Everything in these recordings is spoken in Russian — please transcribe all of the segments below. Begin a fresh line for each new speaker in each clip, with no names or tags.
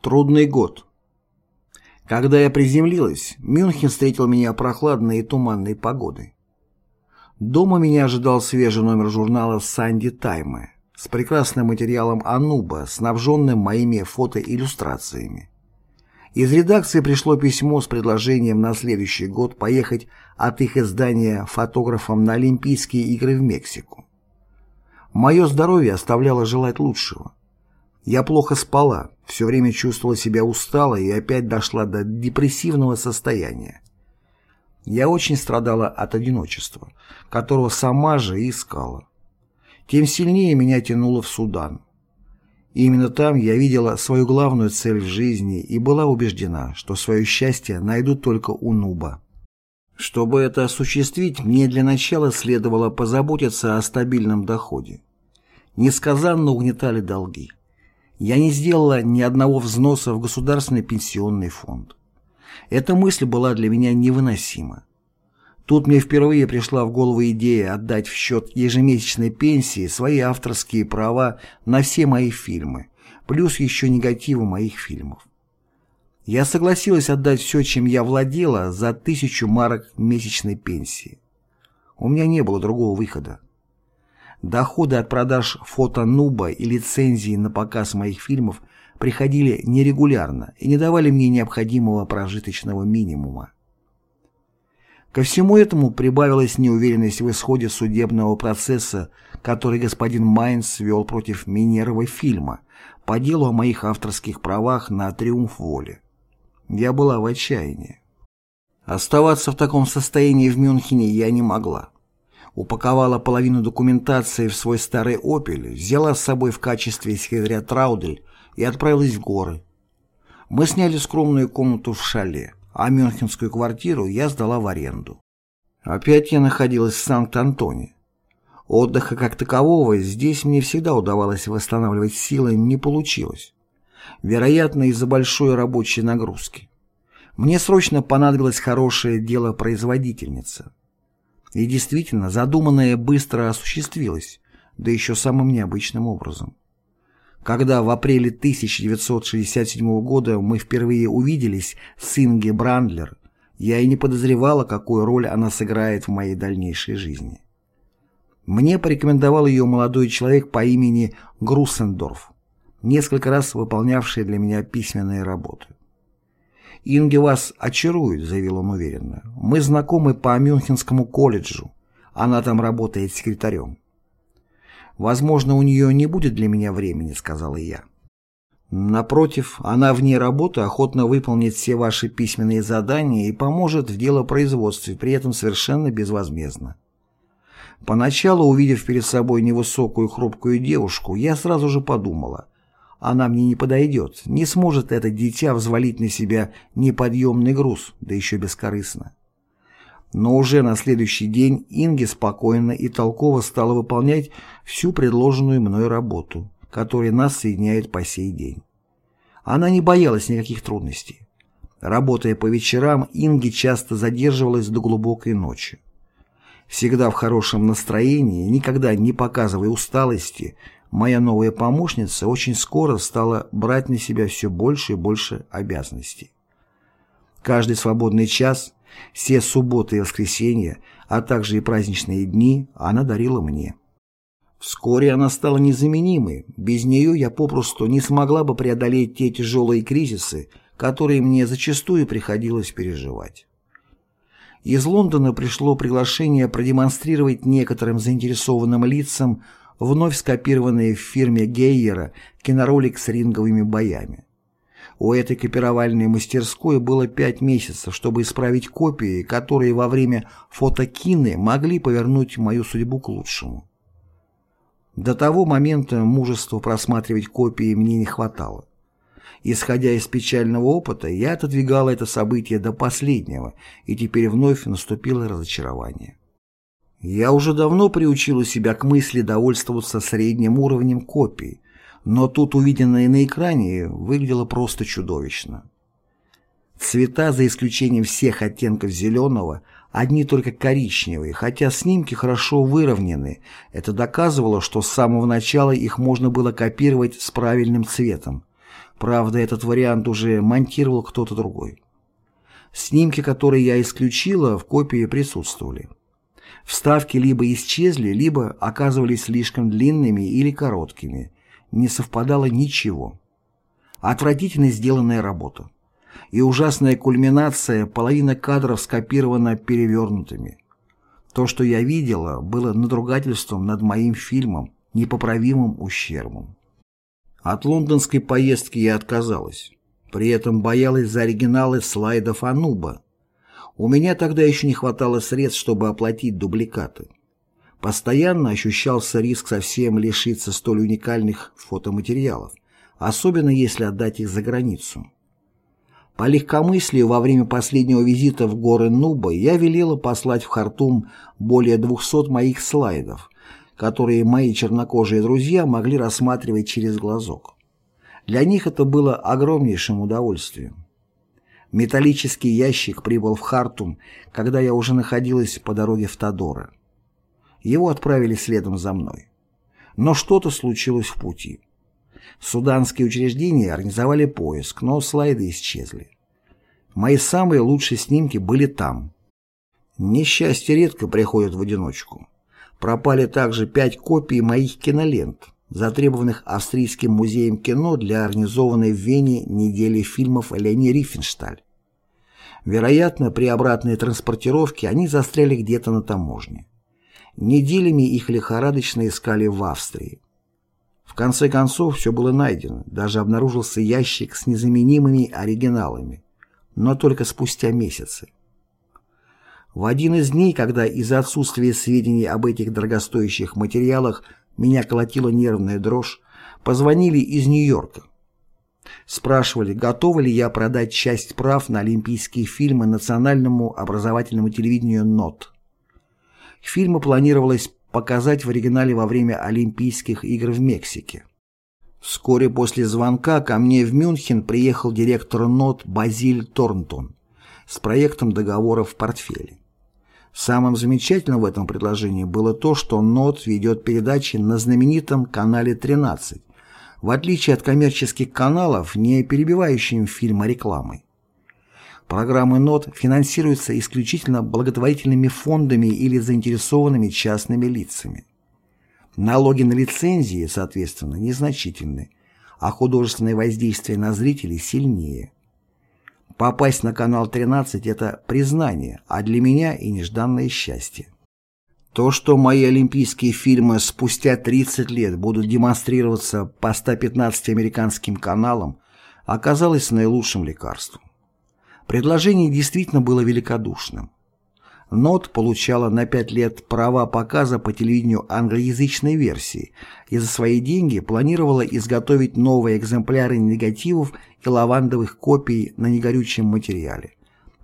Трудный год. Когда я приземлилась, Мюнхен встретил меня прохладной и туманной погодой. Дома меня ожидал свежий номер журнала «Санди Тайма» с прекрасным материалом Ануба, снабженным моими фотоиллюстрациями. Из редакции пришло письмо с предложением на следующий год поехать от их издания фотографом на Олимпийские игры в Мексику. Мое здоровье оставляло желать лучшего. Я плохо спала, все время чувствовала себя усталой и опять дошла до депрессивного состояния. Я очень страдала от одиночества, которого сама же и искала. Тем сильнее меня тянуло в Судан. И именно там я видела свою главную цель в жизни и была убеждена, что свое счастье найду только у Нуба. Чтобы это осуществить, мне для начала следовало позаботиться о стабильном доходе. Несказанно угнетали долги. Я не сделала ни одного взноса в государственный пенсионный фонд. Эта мысль была для меня невыносима. Тут мне впервые пришла в голову идея отдать в счет ежемесячной пенсии свои авторские права на все мои фильмы, плюс еще негативы моих фильмов. Я согласилась отдать все, чем я владела, за тысячу марок месячной пенсии. У меня не было другого выхода. Доходы от продаж фото Нуба и лицензии на показ моих фильмов приходили нерегулярно и не давали мне необходимого прожиточного минимума. Ко всему этому прибавилась неуверенность в исходе судебного процесса, который господин Майнс вел против Минерова фильма по делу о моих авторских правах на «Триумф воли». Я была в отчаянии. Оставаться в таком состоянии в Мюнхене я не могла упаковала половину документации в свой старый «Опель», взяла с собой в качестве секретаря Траудель и отправилась в горы. Мы сняли скромную комнату в шале, а мюнхенскую квартиру я сдала в аренду. Опять я находилась в Санкт-Антоне. Отдыха как такового здесь мне всегда удавалось восстанавливать силы не получилось. Вероятно, из-за большой рабочей нагрузки. Мне срочно понадобилось хорошее дело производительница. И действительно, задуманное быстро осуществилось, да еще самым необычным образом. Когда в апреле 1967 года мы впервые увиделись с Инги Брандлер, я и не подозревала, какую роль она сыграет в моей дальнейшей жизни. Мне порекомендовал ее молодой человек по имени Груссендорф, несколько раз выполнявший для меня письменные работы. «Инги вас очарует», — заявил он уверенно. «Мы знакомы по Мюнхенскому колледжу. Она там работает секретарем». «Возможно, у нее не будет для меня времени», — сказала я. «Напротив, она вне работы охотно выполнит все ваши письменные задания и поможет в делопроизводстве, при этом совершенно безвозмездно». Поначалу, увидев перед собой невысокую хрупкую девушку, я сразу же подумала, она мне не подойдет, не сможет это дитя взвалить на себя неподъемный груз, да еще бескорыстно. Но уже на следующий день Инги спокойно и толково стала выполнять всю предложенную мной работу, которая нас соединяет по сей день. Она не боялась никаких трудностей. Работая по вечерам, Инги часто задерживалась до глубокой ночи. Всегда в хорошем настроении, никогда не показывая усталости, моя новая помощница очень скоро стала брать на себя все больше и больше обязанностей. Каждый свободный час, все субботы и воскресенья, а также и праздничные дни она дарила мне. Вскоре она стала незаменимой, без нее я попросту не смогла бы преодолеть те тяжелые кризисы, которые мне зачастую приходилось переживать. Из Лондона пришло приглашение продемонстрировать некоторым заинтересованным лицам вновь скопированный в фирме Гейера киноролик с ринговыми боями. У этой копировальной мастерской было пять месяцев, чтобы исправить копии, которые во время фотокины могли повернуть мою судьбу к лучшему. До того момента мужества просматривать копии мне не хватало. Исходя из печального опыта, я отодвигал это событие до последнего, и теперь вновь наступило разочарование. Я уже давно приучила себя к мысли довольствоваться средним уровнем копий, но тут увиденное на экране выглядело просто чудовищно. Цвета, за исключением всех оттенков зеленого, одни только коричневые, хотя снимки хорошо выровнены. Это доказывало, что с самого начала их можно было копировать с правильным цветом. Правда, этот вариант уже монтировал кто-то другой. Снимки, которые я исключила, в копии присутствовали. Вставки либо исчезли, либо оказывались слишком длинными или короткими. Не совпадало ничего. Отвратительно сделанная работа. И ужасная кульминация, половина кадров скопирована перевернутыми. То, что я видела, было надругательством над моим фильмом, непоправимым ущербом. От лондонской поездки я отказалась. При этом боялась за оригиналы слайдов Ануба. У меня тогда еще не хватало средств, чтобы оплатить дубликаты. Постоянно ощущался риск совсем лишиться столь уникальных фотоматериалов, особенно если отдать их за границу. По легкомыслию во время последнего визита в горы Нуба я велела послать в Хартум более 200 моих слайдов, которые мои чернокожие друзья могли рассматривать через глазок. Для них это было огромнейшим удовольствием. Металлический ящик прибыл в Хартум, когда я уже находилась по дороге в Тодора. Его отправили следом за мной. Но что-то случилось в пути. Суданские учреждения организовали поиск, но слайды исчезли. Мои самые лучшие снимки были там. Несчастье редко приходит в одиночку. Пропали также пять копий моих кинолент, затребованных Австрийским музеем кино для организованной в Вене недели фильмов Лени Рифеншталь. Вероятно, при обратной транспортировке они застряли где-то на таможне. Неделями их лихорадочно искали в Австрии. В конце концов, все было найдено, даже обнаружился ящик с незаменимыми оригиналами, но только спустя месяцы. В один из дней, когда из-за отсутствия сведений об этих дорогостоящих материалах меня колотила нервная дрожь, позвонили из Нью-Йорка. Спрашивали, готова ли я продать часть прав на олимпийские фильмы национальному образовательному телевидению НОТ. Фильмы планировалось показать в оригинале во время Олимпийских игр в Мексике. Вскоре после звонка ко мне в Мюнхен приехал директор НОТ Базиль Торнтон с проектом договора в портфеле. Самым замечательным в этом предложении было то, что НОТ ведет передачи на знаменитом канале 13, в отличие от коммерческих каналов, не перебивающим фильма рекламой. Программы НОТ финансируются исключительно благотворительными фондами или заинтересованными частными лицами. Налоги на лицензии, соответственно, незначительны, а художественное воздействие на зрителей сильнее. Попасть на канал 13 – это признание, а для меня и нежданное счастье. То, что мои олимпийские фильмы спустя 30 лет будут демонстрироваться по 115 американским каналам, оказалось наилучшим лекарством. Предложение действительно было великодушным. НОТ получала на пять лет права показа по телевидению англоязычной версии и за свои деньги планировала изготовить новые экземпляры негативов и лавандовых копий на негорючем материале,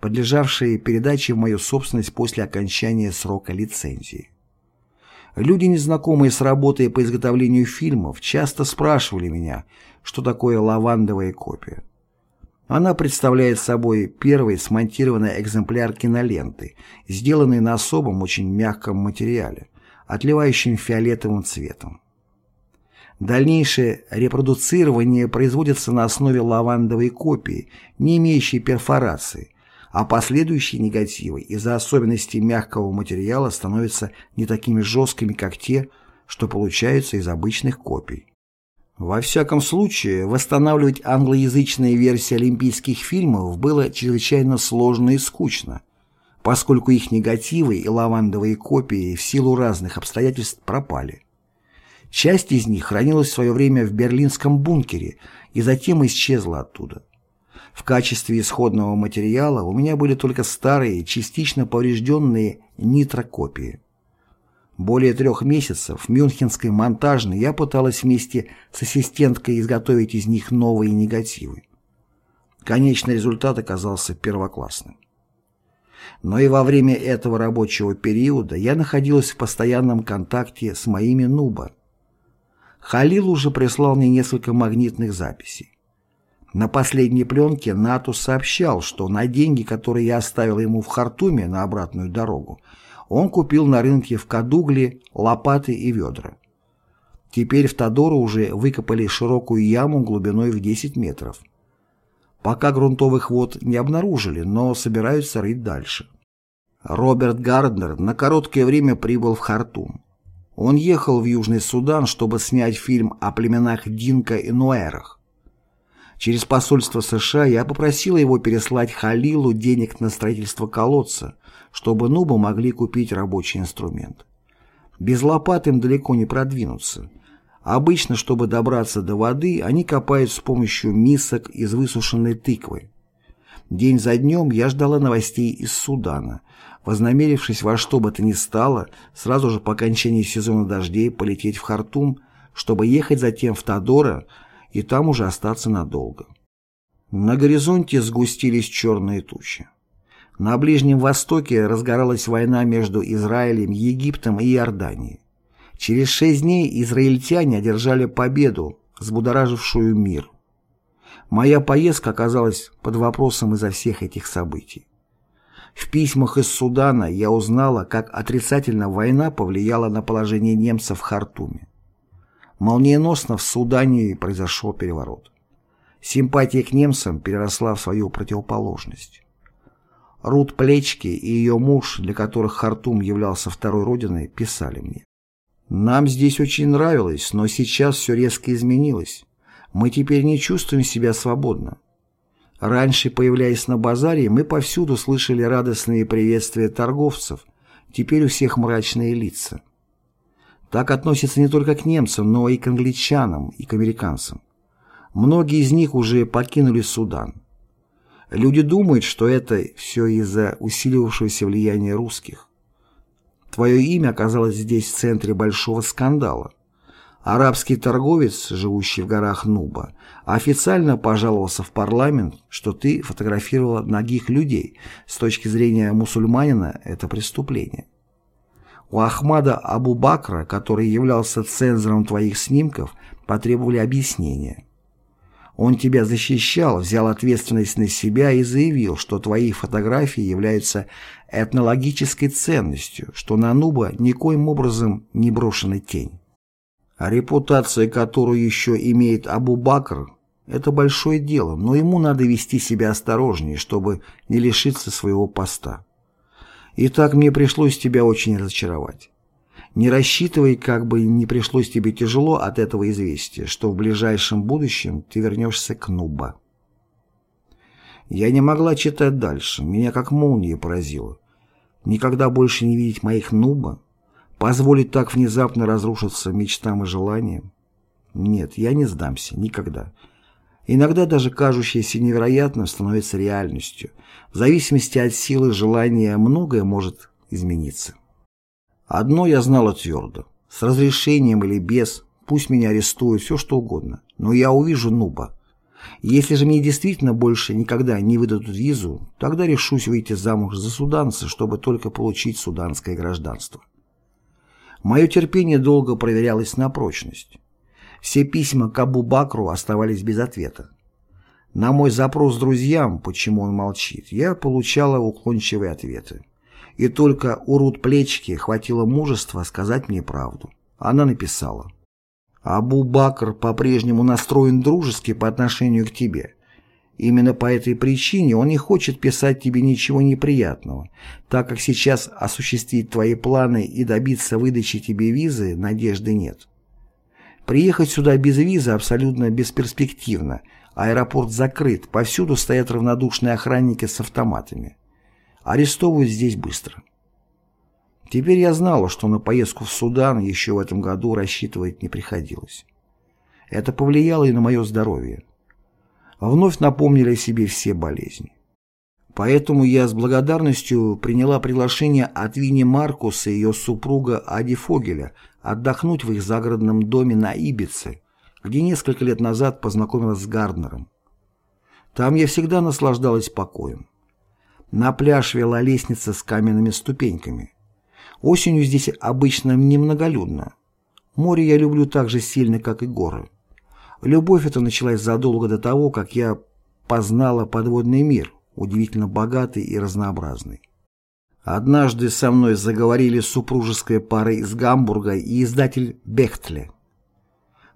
подлежавшие передаче в мою собственность после окончания срока лицензии. Люди, незнакомые с работой по изготовлению фильмов, часто спрашивали меня, что такое лавандовая копия. Она представляет собой первый смонтированный экземпляр киноленты, сделанный на особом очень мягком материале, отливающем фиолетовым цветом. Дальнейшее репродуцирование производится на основе лавандовой копии, не имеющей перфорации, а последующие негативы из-за особенностей мягкого материала становятся не такими жесткими, как те, что получаются из обычных копий. Во всяком случае, восстанавливать англоязычные версии олимпийских фильмов было чрезвычайно сложно и скучно, поскольку их негативы и лавандовые копии в силу разных обстоятельств пропали. Часть из них хранилась в свое время в берлинском бункере и затем исчезла оттуда. В качестве исходного материала у меня были только старые, частично поврежденные нитрокопии. Более трех месяцев в Мюнхенской монтажной я пыталась вместе с ассистенткой изготовить из них новые негативы. Конечный результат оказался первоклассным. Но и во время этого рабочего периода я находилась в постоянном контакте с моими нуба. Халил уже прислал мне несколько магнитных записей. На последней пленке Натус сообщал, что на деньги, которые я оставил ему в Хартуме на обратную дорогу, он купил на рынке в Кадугле лопаты и ведра. Теперь в Тодору уже выкопали широкую яму глубиной в 10 метров. Пока грунтовых вод не обнаружили, но собираются рыть дальше. Роберт Гарднер на короткое время прибыл в Хартум. Он ехал в Южный Судан, чтобы снять фильм о племенах Динка и Нуэрах. Через посольство США я попросила его переслать Халилу денег на строительство колодца, чтобы нубы могли купить рабочий инструмент. Без лопат им далеко не продвинуться. Обычно, чтобы добраться до воды, они копают с помощью мисок из высушенной тыквы. День за днем я ждала новостей из Судана, вознамерившись во что бы то ни стало, сразу же по окончании сезона дождей полететь в Хартум, чтобы ехать затем в Тодора и там уже остаться надолго. На горизонте сгустились черные тучи. На Ближнем Востоке разгоралась война между Израилем, Египтом и Иорданией. Через шесть дней израильтяне одержали победу, взбудоражившую мир. Моя поездка оказалась под вопросом из-за всех этих событий. В письмах из Судана я узнала, как отрицательно война повлияла на положение немцев в Хартуме. Молниеносно в Судане произошел переворот. Симпатия к немцам переросла в свою противоположность. Рут Плечки и ее муж, для которых Хартум являлся второй родиной, писали мне. «Нам здесь очень нравилось, но сейчас все резко изменилось. Мы теперь не чувствуем себя свободно. Раньше, появляясь на базаре, мы повсюду слышали радостные приветствия торговцев, теперь у всех мрачные лица. Так относятся не только к немцам, но и к англичанам, и к американцам. Многие из них уже покинули Судан. Люди думают, что это все из-за усиливавшегося влияния русских. Твое имя оказалось здесь в центре большого скандала. Арабский торговец, живущий в горах Нуба, официально пожаловался в парламент, что ты фотографировала ногих людей. С точки зрения мусульманина это преступление. У Ахмада Абу-Бакра, который являлся цензором твоих снимков, потребовали объяснения. Он тебя защищал, взял ответственность на себя и заявил, что твои фотографии являются этнологической ценностью, что на Нуба никоим образом не брошена тень. А репутация, которую еще имеет Абу-Бакр, это большое дело, но ему надо вести себя осторожнее, чтобы не лишиться своего поста. Итак, мне пришлось тебя очень разочаровать. Не рассчитывай, как бы не пришлось тебе тяжело от этого известия, что в ближайшем будущем ты вернешься к Нуба. Я не могла читать дальше, меня как молния поразило. Никогда больше не видеть моих Нуба, Позволить так внезапно разрушиться мечтам и желаниям? Нет, я не сдамся, никогда. Иногда даже кажущееся невероятным становится реальностью. В зависимости от силы желания многое может измениться. Одно я знала твердо. С разрешением или без, пусть меня арестуют, все что угодно. Но я увижу Нуба. Если же мне действительно больше никогда не выдадут визу, тогда решусь выйти замуж за суданца, чтобы только получить суданское гражданство. Мое терпение долго проверялось на прочность. Все письма к Абу Бакру оставались без ответа. На мой запрос друзьям, почему он молчит, я получала уклончивые ответы. И только у Рут Плечки хватило мужества сказать мне правду. Она написала. «Абу Бакр по-прежнему настроен дружески по отношению к тебе. Именно по этой причине он не хочет писать тебе ничего неприятного, так как сейчас осуществить твои планы и добиться выдачи тебе визы надежды нет. Приехать сюда без визы абсолютно бесперспективно, аэропорт закрыт, повсюду стоят равнодушные охранники с автоматами. Арестовывают здесь быстро. Теперь я знала, что на поездку в Судан еще в этом году рассчитывать не приходилось. Это повлияло и на мое здоровье вновь напомнили о себе все болезни. Поэтому я с благодарностью приняла приглашение от Вини Маркуса и ее супруга Ади Фогеля отдохнуть в их загородном доме на Ибице, где несколько лет назад познакомилась с Гарднером. Там я всегда наслаждалась покоем. На пляж вела лестница с каменными ступеньками. Осенью здесь обычно немноголюдно. Море я люблю так же сильно, как и горы. Любовь эта началась задолго до того, как я познала подводный мир, удивительно богатый и разнообразный. Однажды со мной заговорили супружеская пара из Гамбурга и издатель Бехтле.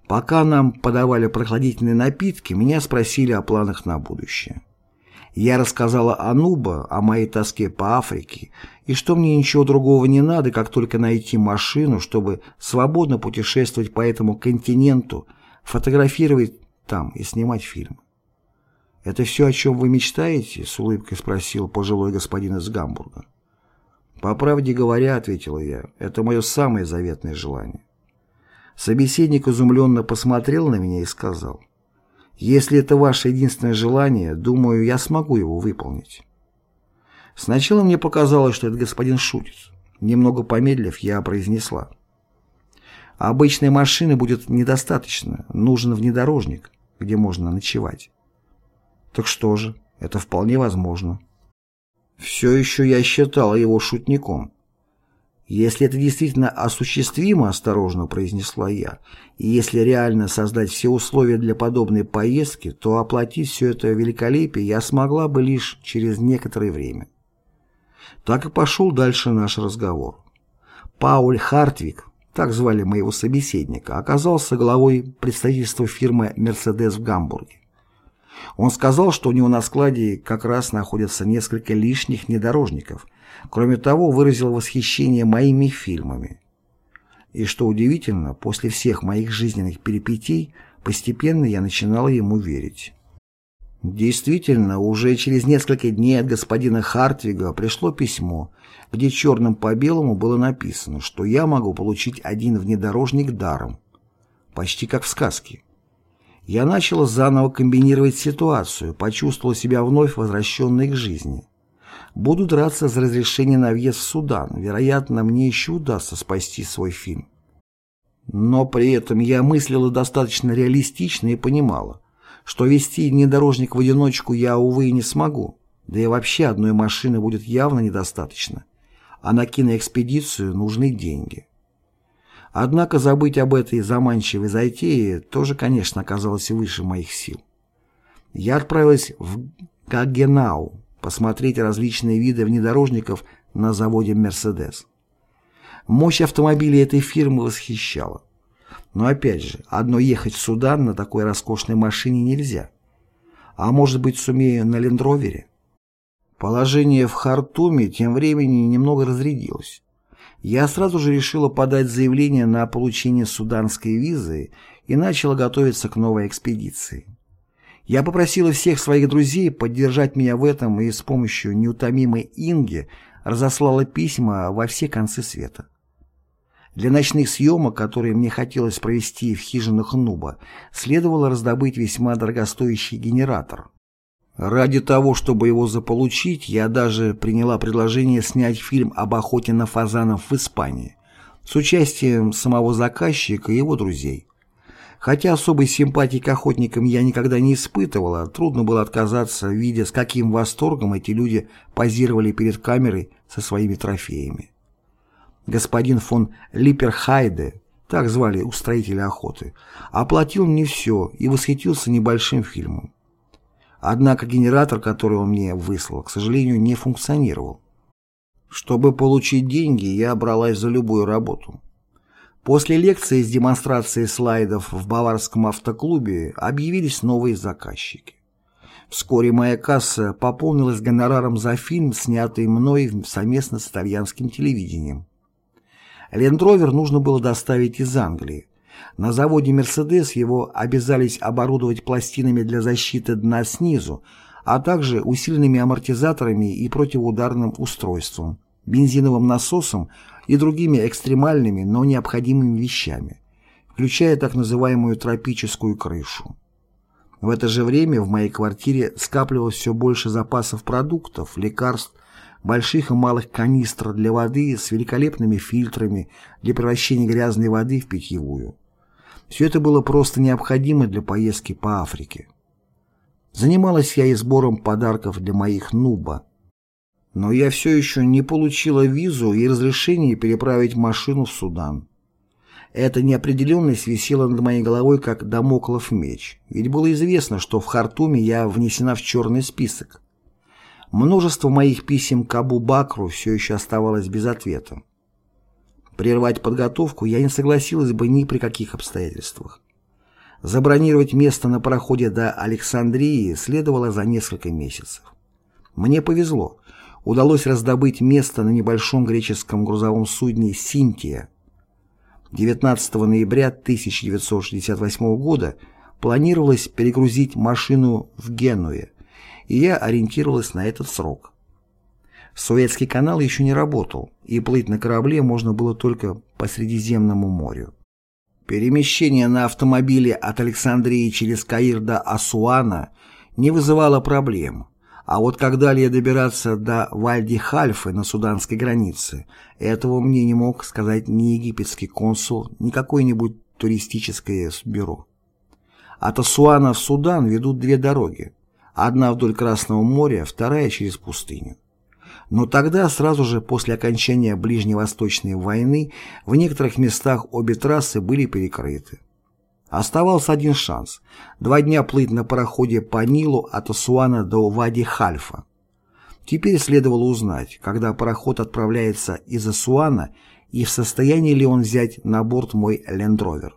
Пока нам подавали прохладительные напитки, меня спросили о планах на будущее. Я рассказала Ануба о моей тоске по Африке и что мне ничего другого не надо, как только найти машину, чтобы свободно путешествовать по этому континенту, фотографировать там и снимать фильмы. «Это все, о чем вы мечтаете?» — с улыбкой спросил пожилой господин из Гамбурга. «По правде говоря, — ответила я, — это мое самое заветное желание». Собеседник изумленно посмотрел на меня и сказал, «Если это ваше единственное желание, думаю, я смогу его выполнить». Сначала мне показалось, что этот господин шутит. Немного помедлив, я произнесла. «Обычной машины будет недостаточно, нужен внедорожник, где можно ночевать». «Так что же, это вполне возможно». Все еще я считала его шутником. «Если это действительно осуществимо, — осторожно произнесла я, — и если реально создать все условия для подобной поездки, то оплатить все это великолепие я смогла бы лишь через некоторое время». Так и пошел дальше наш разговор. Пауль Хартвик, так звали моего собеседника, оказался главой представительства фирмы «Мерседес» в Гамбурге. Он сказал, что у него на складе как раз находятся несколько лишних внедорожников – Кроме того, выразил восхищение моими фильмами. И что удивительно, после всех моих жизненных перипетий постепенно я начинал ему верить. Действительно, уже через несколько дней от господина Хартвига пришло письмо, где черным по белому было написано, что я могу получить один внедорожник даром. Почти как в сказке. Я начал заново комбинировать ситуацию, почувствовал себя вновь возвращенной к жизни. Буду драться за разрешение на въезд в Судан. Вероятно, мне еще удастся спасти свой фильм. Но при этом я мыслила достаточно реалистично и понимала, что вести внедорожник в одиночку я, увы, не смогу. Да и вообще одной машины будет явно недостаточно. А на киноэкспедицию нужны деньги. Однако забыть об этой заманчивой затее тоже, конечно, оказалось выше моих сил. Я отправилась в Гагенау, посмотреть различные виды внедорожников на заводе «Мерседес». Мощь автомобилей этой фирмы восхищала. Но опять же, одно ехать в Судан на такой роскошной машине нельзя. А может быть, сумею на лендровере? Положение в Хартуме тем временем немного разрядилось. Я сразу же решила подать заявление на получение суданской визы и начала готовиться к новой экспедиции. Я попросила всех своих друзей поддержать меня в этом и с помощью неутомимой Инги разослала письма во все концы света. Для ночных съемок, которые мне хотелось провести в хижинах Нуба, следовало раздобыть весьма дорогостоящий генератор. Ради того, чтобы его заполучить, я даже приняла предложение снять фильм об охоте на фазанов в Испании с участием самого заказчика и его друзей. Хотя особой симпатии к охотникам я никогда не испытывала, трудно было отказаться, видя, с каким восторгом эти люди позировали перед камерой со своими трофеями. Господин фон Липерхайде, так звали устроителя охоты, оплатил мне все и восхитился небольшим фильмом. Однако генератор, который он мне выслал, к сожалению, не функционировал. Чтобы получить деньги, я бралась за любую работу. После лекции с демонстрацией слайдов в Баварском автоклубе объявились новые заказчики. Вскоре моя касса пополнилась гонораром за фильм, снятый мной совместно с итальянским телевидением. Лендровер нужно было доставить из Англии. На заводе «Мерседес» его обязались оборудовать пластинами для защиты дна снизу, а также усиленными амортизаторами и противоударным устройством, бензиновым насосом и другими экстремальными, но необходимыми вещами, включая так называемую тропическую крышу. В это же время в моей квартире скапливалось все больше запасов продуктов, лекарств, больших и малых канистр для воды с великолепными фильтрами для превращения грязной воды в питьевую. Все это было просто необходимо для поездки по Африке. Занималась я и сбором подарков для моих нуба, но я все еще не получила визу и разрешение переправить машину в Судан. Эта неопределенность висела над моей головой как домоклов меч, ведь было известно, что в Хартуме я внесена в черный список. Множество моих писем к Абу Бакру все еще оставалось без ответа. Прервать подготовку я не согласилась бы ни при каких обстоятельствах. Забронировать место на пароходе до Александрии следовало за несколько месяцев. Мне повезло. Удалось раздобыть место на небольшом греческом грузовом судне «Синтия». 19 ноября 1968 года планировалось перегрузить машину в Генуе, и я ориентировалась на этот срок. Суэцкий канал еще не работал, и плыть на корабле можно было только по Средиземному морю. Перемещение на автомобиле от Александрии через Каир до Асуана не вызывало проблем, а вот когда далее добираться до Вальди-Хальфы на суданской границе, этого мне не мог сказать ни египетский консул, ни какое-нибудь туристическое бюро. От Асуана в Судан ведут две дороги. Одна вдоль Красного моря, вторая через пустыню. Но тогда, сразу же после окончания Ближневосточной войны, в некоторых местах обе трассы были перекрыты. Оставался один шанс – два дня плыть на пароходе по Нилу от Асуана до Вади-Хальфа. Теперь следовало узнать, когда пароход отправляется из Асуана и в состоянии ли он взять на борт мой лендровер.